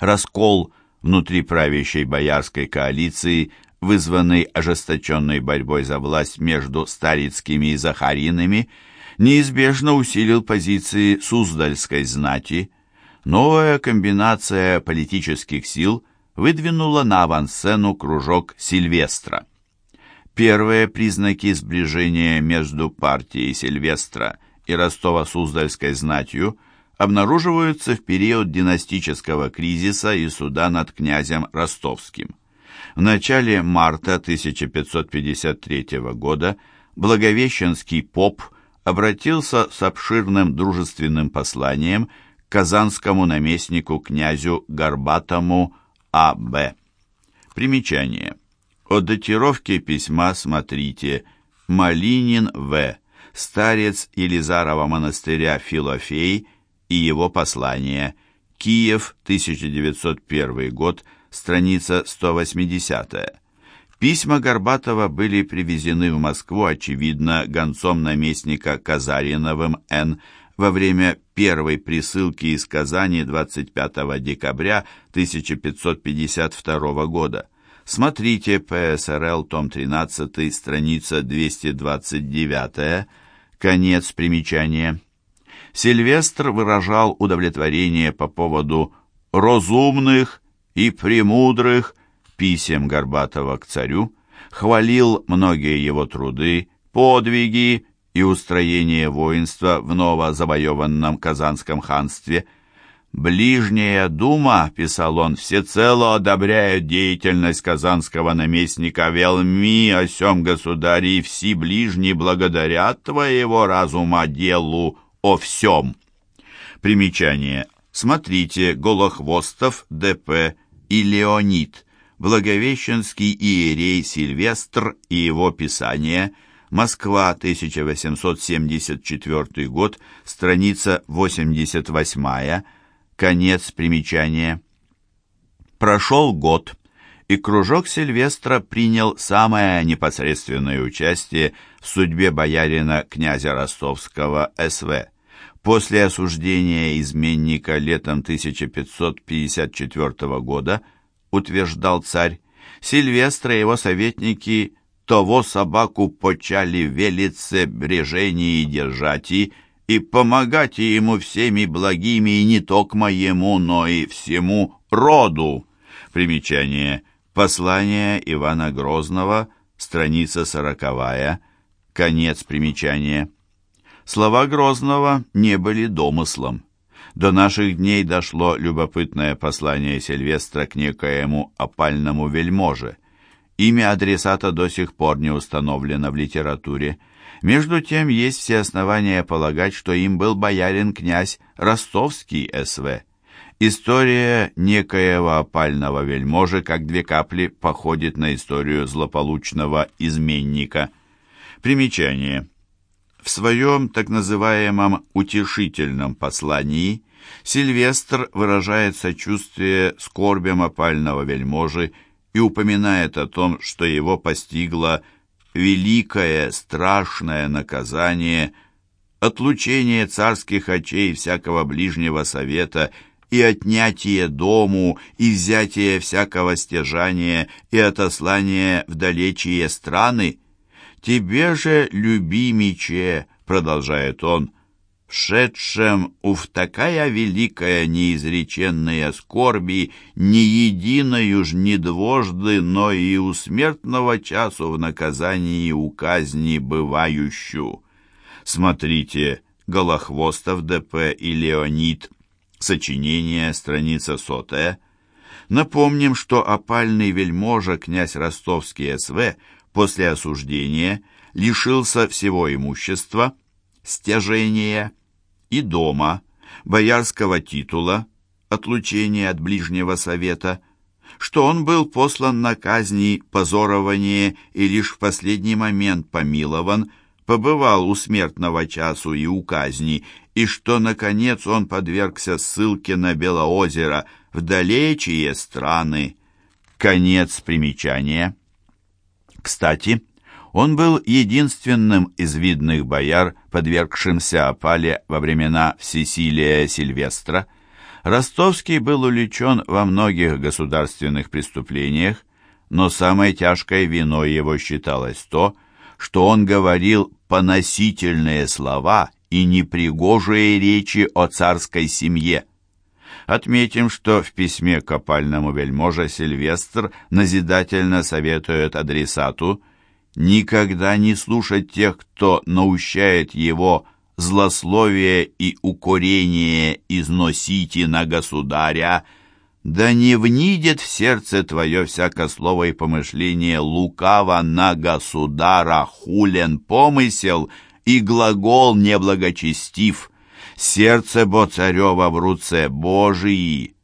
Раскол внутри правящей боярской коалиции, вызванный ожесточенной борьбой за власть между Старицкими и Захаринами, неизбежно усилил позиции Суздальской знати. Новая комбинация политических сил выдвинула на авансцену кружок Сильвестра. Первые признаки сближения между партией Сильвестра и Ростово-Суздальской знатью обнаруживаются в период династического кризиса и суда над князем Ростовским. В начале марта 1553 года Благовещенский поп обратился с обширным дружественным посланием к казанскому наместнику князю Горбатому А.Б. Примечание. О датировке письма смотрите Малинин В. Старец Елизарова монастыря Филофей и его послание. Киев, 1901 год, страница 180. Письма Горбатова были привезены в Москву, очевидно, гонцом наместника Казариновым Н. во время первой присылки из Казани 25 декабря 1552 года. Смотрите ПСРЛ, том 13, страница 229, конец примечания. Сильвестр выражал удовлетворение по поводу «разумных и премудрых» писем Горбатова к царю, хвалил многие его труды, подвиги и устроение воинства в новозавоеванном Казанском ханстве – «Ближняя дума», — писал он, — «всецело одобряет деятельность казанского наместника. Велми, о сем государе, и все ближние благодарят твоего разума делу о всем». Примечание. Смотрите Голохвостов, Д.П. и Леонид, Благовещенский иерей Сильвестр и его писание, Москва, 1874 год, страница 88 Конец примечания. Прошел год, и кружок Сильвестра принял самое непосредственное участие в судьбе боярина князя Ростовского С.В. После осуждения изменника летом 1554 года, утверждал царь, Сильвестра и его советники того собаку почали велице брежении держать и и помогайте ему всеми благими и не только моему, но и всему роду. Примечание. Послание Ивана Грозного, страница сороковая, конец примечания. Слова Грозного не были домыслом. До наших дней дошло любопытное послание Сильвестра к некоему опальному вельможе. Имя адресата до сих пор не установлено в литературе. Между тем, есть все основания полагать, что им был боярин-князь Ростовский С.В. История некоего опального вельможи, как две капли, походит на историю злополучного изменника. Примечание. В своем так называемом «утешительном послании» Сильвестр выражает сочувствие скорбям опального вельможи и упоминает о том, что его постигла великое, страшное наказание, отлучение царских очей всякого ближнего совета и отнятие дому, и взятие всякого стяжания, и отослание в далечие страны. «Тебе же, любимиче», — продолжает он, — шедшем ув такая великая неизреченная скорби, не единою ж не двожды, но и у смертного часу в наказании у казни бывающую. Смотрите, Голохвостов ДП и Леонид, сочинение, страница сотая. Напомним, что опальный вельможа князь Ростовский СВ после осуждения лишился всего имущества, стяжения, и дома, боярского титула, отлучения от ближнего совета, что он был послан на казни позорование и лишь в последний момент помилован, побывал у смертного часу и у казни, и что, наконец, он подвергся ссылке на Белоозеро в далечие страны. Конец примечания. Кстати, он был единственным из видных бояр, подвергшимся опале во времена Всесилия Сильвестра. Ростовский был увлечен во многих государственных преступлениях, но самой тяжкой виной его считалось то, что он говорил поносительные слова и непригожие речи о царской семье. Отметим, что в письме к опальному вельможе Сильвестр назидательно советует адресату никогда не слушать тех, кто наущает его злословие и укорение износите на государя, да не внидет в сердце твое всякое слово и помышление лукаво на государа хулен помысел и глагол неблагочестив, сердце бо царева в руце Божии.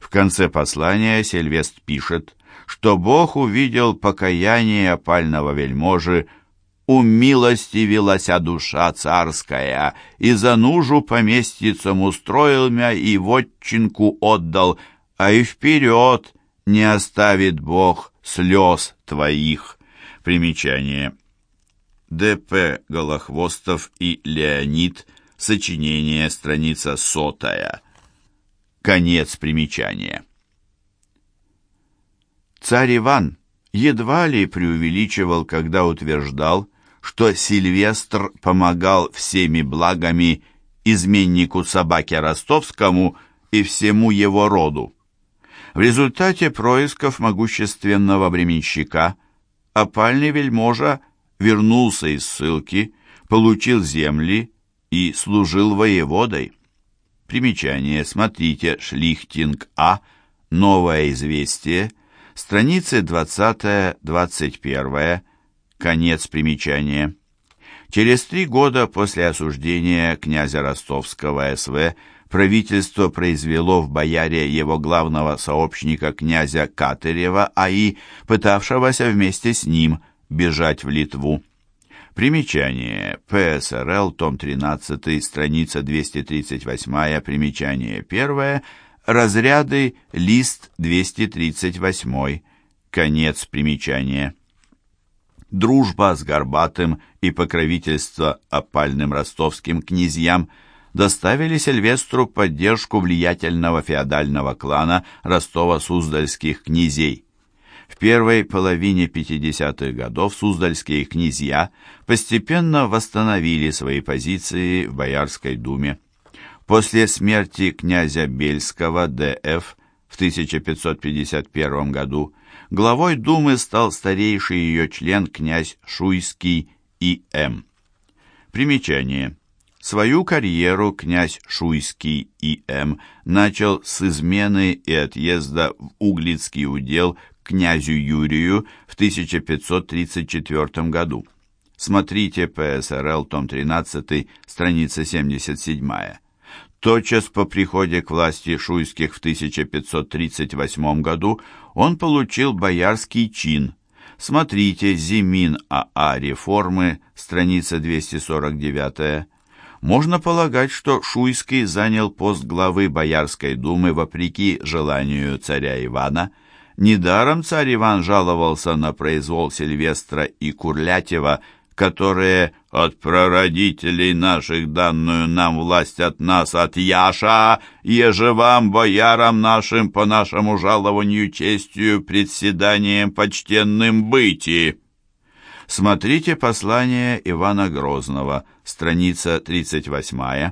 В конце послания Сильвест пишет, что Бог увидел покаяние опального вельможи умилостивилася душа царская, и за нужу поместицам устроил мя и вотчинку отдал, а и вперед не оставит Бог слез твоих. Примечание. Д.П. Голохвостов и Леонид. Сочинение, страница сотая. Конец примечания. Царь Иван едва ли преувеличивал, когда утверждал, что Сильвестр помогал всеми благами изменнику собаке ростовскому и всему его роду. В результате происков могущественного временщика опальный вельможа вернулся из ссылки, получил земли и служил воеводой. Примечание. Смотрите Шлихтинг А. Новое известие. Страницы 20-21. Конец примечания. Через три года после осуждения князя Ростовского СВ правительство произвело в бояре его главного сообщника князя Катырева АИ, пытавшегося вместе с ним бежать в Литву. Примечание. ПСРЛ, том 13, страница 238, примечание 1, разряды, лист 238, конец примечания. Дружба с Горбатым и покровительство опальным ростовским князьям доставили Сильвестру поддержку влиятельного феодального клана Ростово-Суздальских князей. В первой половине 50-х годов суздальские князья постепенно восстановили свои позиции в Боярской думе. После смерти князя Бельского Д.Ф. в 1551 году Главой Думы стал старейший ее член князь Шуйский И.М. Примечание. Свою карьеру князь Шуйский И.М. начал с измены и отъезда в Углицкий удел князю Юрию в 1534 году. Смотрите ПСРЛ, том 13, страница 77 Тотчас по приходе к власти Шуйских в 1538 году он получил боярский чин. Смотрите «Зимин АА. Реформы», страница 249. Можно полагать, что Шуйский занял пост главы Боярской думы вопреки желанию царя Ивана. Недаром царь Иван жаловался на произвол Сильвестра и Курлятева – которые от прародителей наших данную нам власть от нас, от Яша, еже вам, боярам нашим, по нашему жалованию честью, председанием почтенным быти. Смотрите послание Ивана Грозного, страница 38.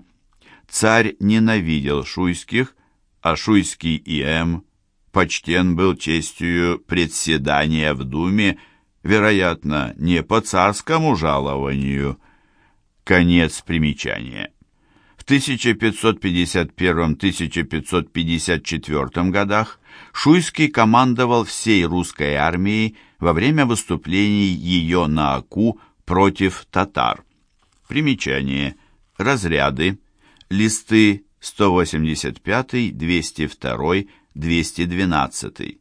Царь ненавидел шуйских, а шуйский Иэм почтен был честью председания в думе вероятно, не по царскому жалованию. Конец примечания. В 1551-1554 годах Шуйский командовал всей русской армией во время выступлений ее на Аку против татар. Примечание. Разряды. Листы 185, 202, 212.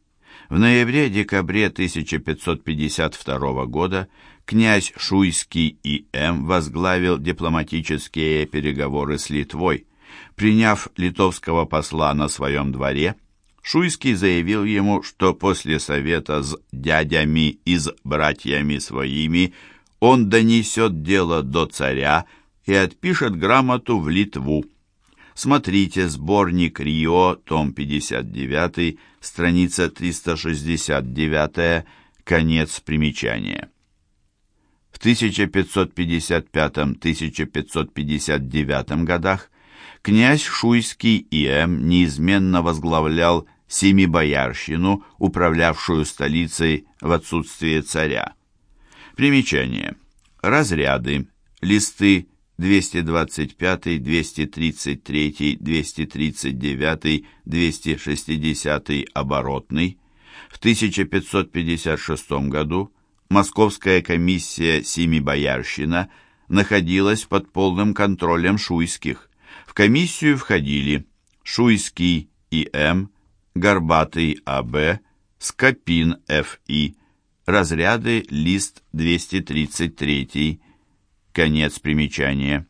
В ноябре-декабре 1552 года князь Шуйский И.М. возглавил дипломатические переговоры с Литвой. Приняв литовского посла на своем дворе, Шуйский заявил ему, что после совета с дядями и с братьями своими он донесет дело до царя и отпишет грамоту в Литву. Смотрите сборник Рио, том 59, страница 369, конец примечания. В 1555-1559 годах князь Шуйский И.М. неизменно возглавлял Семибоярщину, управлявшую столицей в отсутствие царя. Примечание. Разряды, листы 225, 233, 239, 260 оборотный. В 1556 году Московская комиссия Семибоярщина находилась под полным контролем шуйских. В комиссию входили Шуйский И.М., Горбатый А.Б., Скопин Ф.И., разряды лист 233, Конец примечания.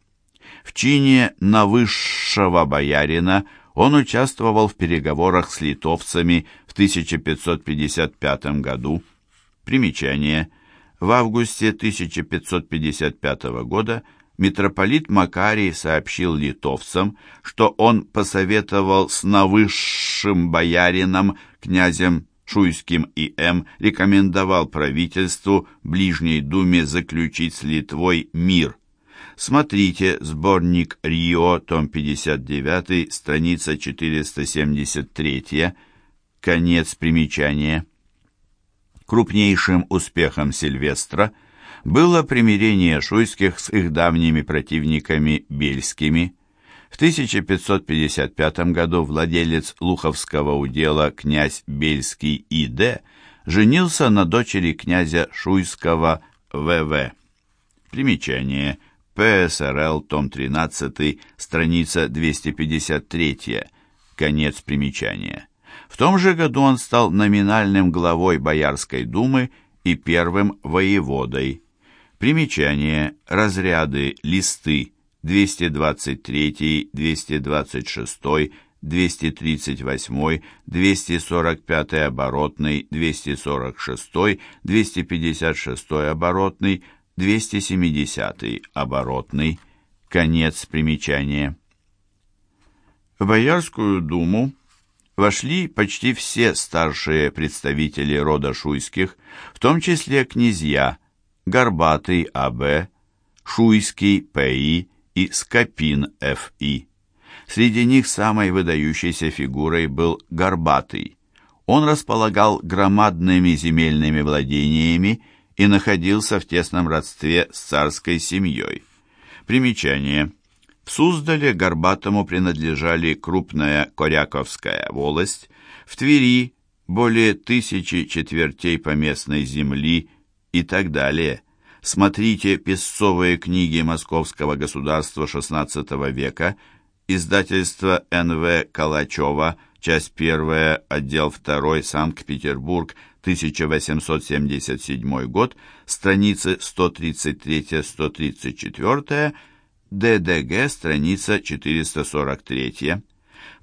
В чине на высшего боярина он участвовал в переговорах с литовцами в 1555 году. Примечание. В августе 1555 года митрополит Макарий сообщил литовцам, что он посоветовал с навысшим боярином, князем Шуйским и М. рекомендовал правительству Ближней Думе заключить с Литвой мир. Смотрите сборник Рио, том 59, страница 473, конец примечания. Крупнейшим успехом Сильвестра было примирение шуйских с их давними противниками бельскими. В 1555 году владелец Луховского удела князь Бельский И.Д. женился на дочери князя Шуйского В.В. Примечание. ПСРЛ, том 13, страница 253, конец примечания. В том же году он стал номинальным главой Боярской думы и первым воеводой. Примечание. Разряды, листы 223, 226, 238, 245 оборотный, 246, 256 оборотный, 270 оборотный. Конец примечания. В Боярскую думу вошли почти все старшие представители рода Шуйских, в том числе князья Горбатый А.Б., Шуйский П.И., и Скопин Ф.И. Среди них самой выдающейся фигурой был Горбатый. Он располагал громадными земельными владениями и находился в тесном родстве с царской семьей. Примечание. В Суздале Горбатому принадлежали крупная Коряковская волость, в Твери более тысячи четвертей поместной земли и так далее – Смотрите «Песцовые книги Московского государства XVI века», издательство Н.В. Калачева, часть 1, отдел 2, Санкт-Петербург, 1877 год, страницы 133-134, ДДГ, страница 443.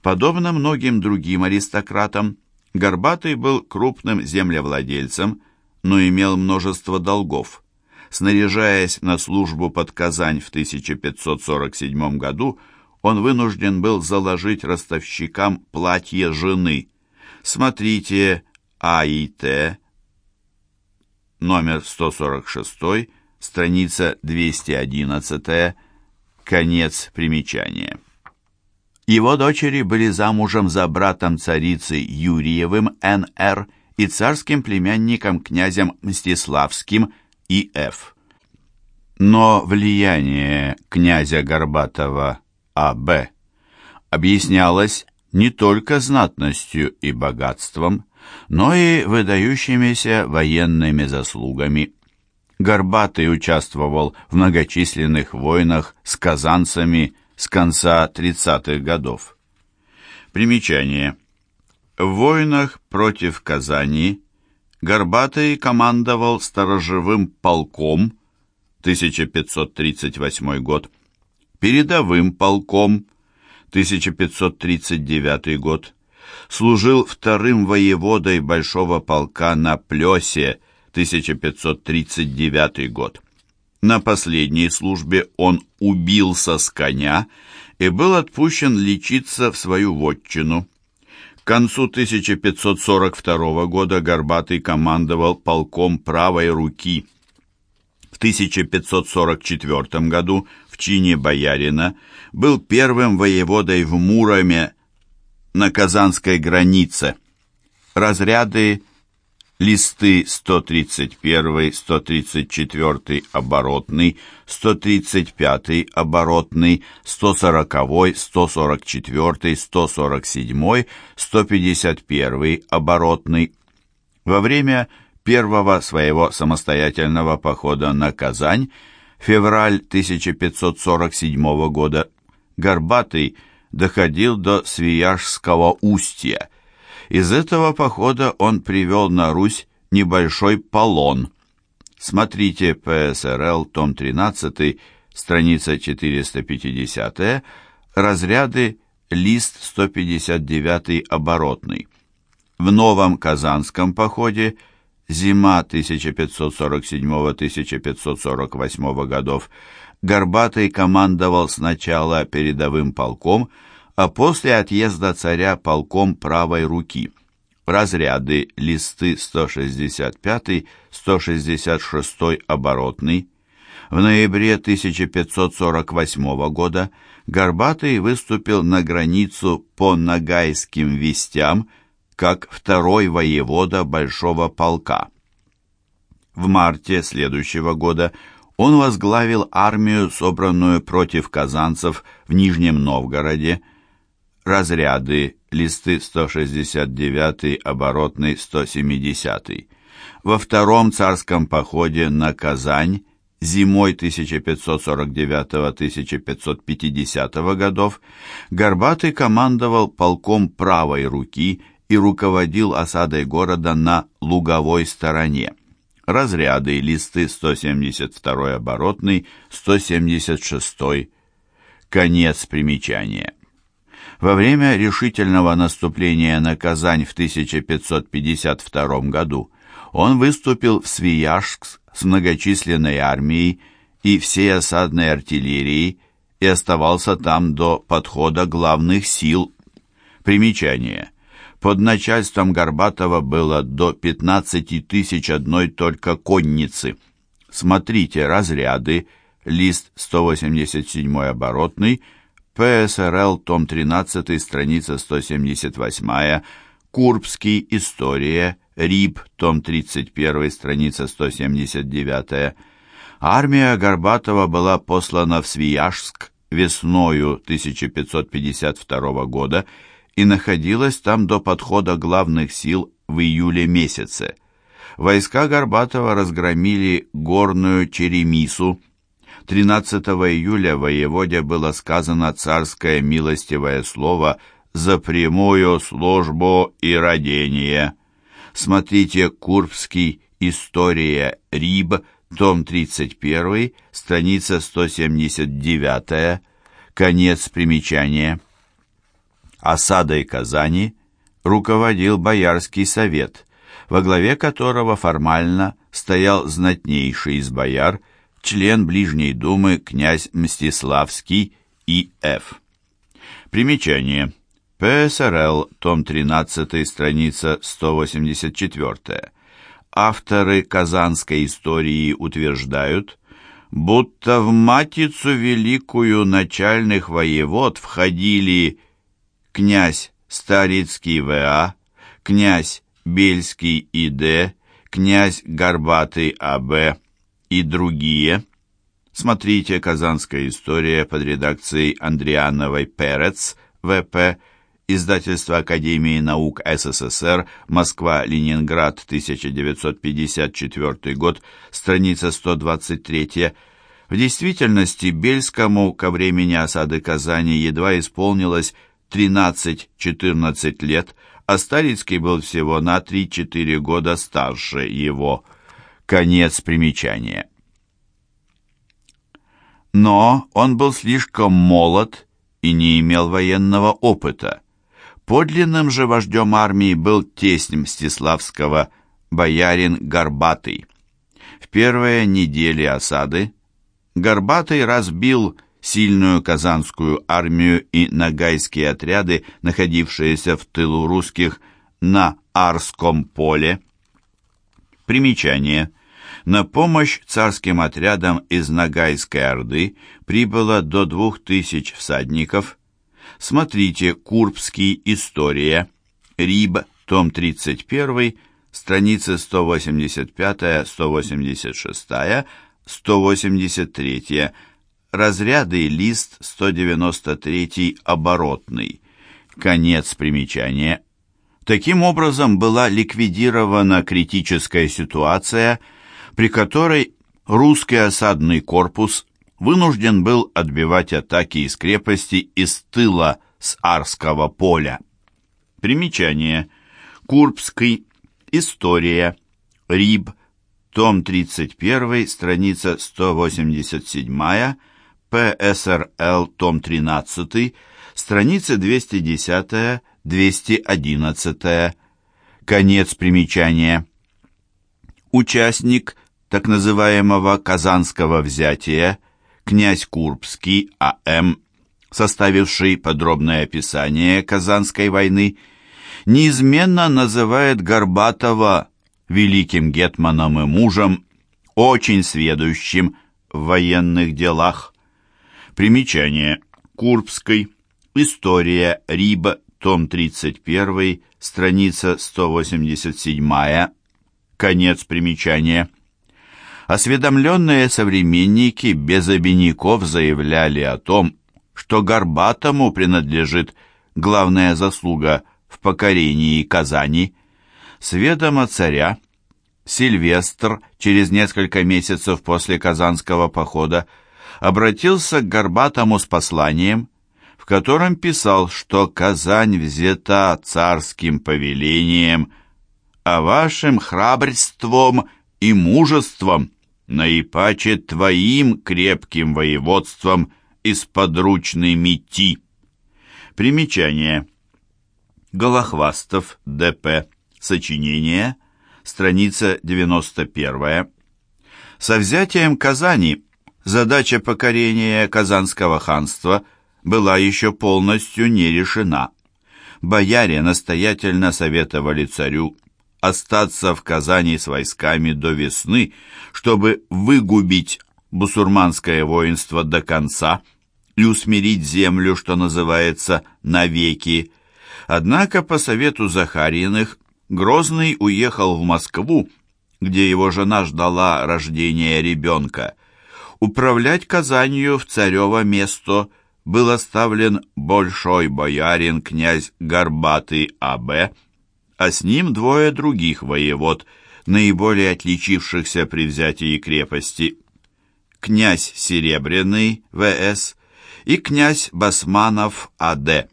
Подобно многим другим аристократам, Горбатый был крупным землевладельцем, но имел множество долгов. Снаряжаясь на службу под Казань в 1547 году, он вынужден был заложить ростовщикам платье жены. Смотрите АИТ, номер 146, страница 211, конец примечания. Его дочери были замужем за братом царицы Юриевым Н.Р. и царским племянником князем Мстиславским и Ф. Но влияние князя Горбатова А.Б. объяснялось не только знатностью и богатством, но и выдающимися военными заслугами. Горбатый участвовал в многочисленных войнах с казанцами с конца 30-х годов. Примечание. В войнах против Казани Горбатый командовал сторожевым полком 1538 год, передовым полком 1539 год, служил вторым воеводой Большого полка на Плесе 1539 год. На последней службе он убился с коня и был отпущен лечиться в свою вотчину. Концу 1542 года Горбатый командовал полком правой руки. В 1544 году в чине боярина был первым воеводой в Муроме на Казанской границе. Разряды листы 131, 134 оборотный, 135 оборотный, 140, 144, 147, 151 оборотный. Во время первого своего самостоятельного похода на Казань, февраль 1547 года, Горбатый доходил до Свияжского устья – из этого похода он привел на Русь небольшой полон. Смотрите ПСРЛ, том 13, страница 450, разряды, лист 159 оборотный. В новом Казанском походе зима 1547-1548 годов Горбатый командовал сначала передовым полком, а после отъезда царя полком правой руки. Разряды листы 165-166 оборотный. В ноябре 1548 года Горбатый выступил на границу по Нагайским вестям как второй воевода Большого полка. В марте следующего года он возглавил армию, собранную против казанцев в Нижнем Новгороде, разряды, листы 169, оборотный 170. Во втором царском походе на Казань зимой 1549-1550 годов Горбатый командовал полком правой руки и руководил осадой города на луговой стороне. Разряды, листы 172 оборотный, 176 конец примечания. Во время решительного наступления на Казань в 1552 году он выступил в Свияжск с многочисленной армией и всей осадной артиллерией и оставался там до подхода главных сил. Примечание. Под начальством Горбатова было до 15 тысяч одной только конницы. Смотрите разряды, лист 187 оборотный, ПСРЛ, том 13, страница 178, Курбский, История, РИБ, том 31, страница 179. Армия Горбатова была послана в Свияжск весною 1552 года и находилась там до подхода главных сил в июле месяце. Войска Горбатова разгромили горную Черемису, 13 июля воеводе было сказано царское милостивое слово «за прямую службу и родение». Смотрите Курбский «История Риб», том 31, страница 179, конец примечания. Осадой Казани руководил Боярский совет, во главе которого формально стоял знатнейший из бояр – член Ближней Думы князь Мстиславский И.Ф. Примечание. ПСРЛ, том 13, страница 184. Авторы казанской истории утверждают, будто в Матицу Великую начальных воевод входили князь Старицкий В.А., князь Бельский И.Д., князь Горбатый А.Б., и другие. Смотрите «Казанская история» под редакцией Андриановой Перец, ВП, Издательство Академии наук СССР, Москва-Ленинград, 1954 год, страница 123. В действительности Бельскому ко времени осады Казани едва исполнилось 13-14 лет, а Старицкий был всего на 3-4 года старше его. Конец примечания. Но он был слишком молод и не имел военного опыта. Подлинным же вождем армии был тесть Мстиславского, боярин Горбатый. В первые недели осады Горбатый разбил сильную казанскую армию и нагайские отряды, находившиеся в тылу русских на Арском поле. Примечание. На помощь царским отрядам из Нагайской Орды прибыло до двух тысяч всадников. Смотрите Курбский «История», Риб, том 31, страницы 185-186, 183, разряды лист 193 оборотный. Конец примечания. Таким образом была ликвидирована критическая ситуация, при которой русский осадный корпус вынужден был отбивать атаки из крепости из тыла с Арского поля. Примечание. Курбский. История. Риб. Том 31, страница 187, ПСРЛ, том 13, страница 210-211. Конец примечания. Участник так называемого «Казанского взятия» князь Курбский А.М., составивший подробное описание Казанской войны, неизменно называет Горбатова великим гетманом и мужем, очень сведущим в военных делах. Примечание. Курбской. История Риба, том 31, страница 187. Конец примечания. Осведомленные современники без обиняков заявляли о том, что Горбатому принадлежит главная заслуга в покорении Казани. С ведома царя Сильвестр через несколько месяцев после Казанского похода обратился к Горбатому с посланием, в котором писал, что Казань взята царским повелением, а вашим храбрством и мужеством наипаче твоим крепким воеводством из подручной мети. Примечание. Голохвастов, Д.П. Сочинение, страница 91. Со взятием Казани задача покорения Казанского ханства была еще полностью не решена. Бояре настоятельно советовали царю остаться в Казани с войсками до весны, чтобы выгубить бусурманское воинство до конца и усмирить землю, что называется, навеки. Однако, по совету Захариных, Грозный уехал в Москву, где его жена ждала рождения ребенка. Управлять Казанью в царево место был оставлен большой боярин князь Горбатый А.Б., а с ним двое других воевод, наиболее отличившихся при взятии крепости. Князь Серебряный В.С. и князь Басманов А.Д.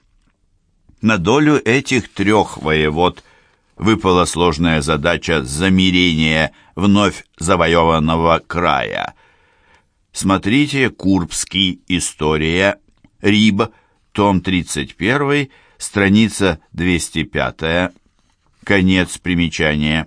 На долю этих трех воевод выпала сложная задача замирения вновь завоеванного края. Смотрите Курбский «История», Риб, том 31, страница 205, Конец примечания.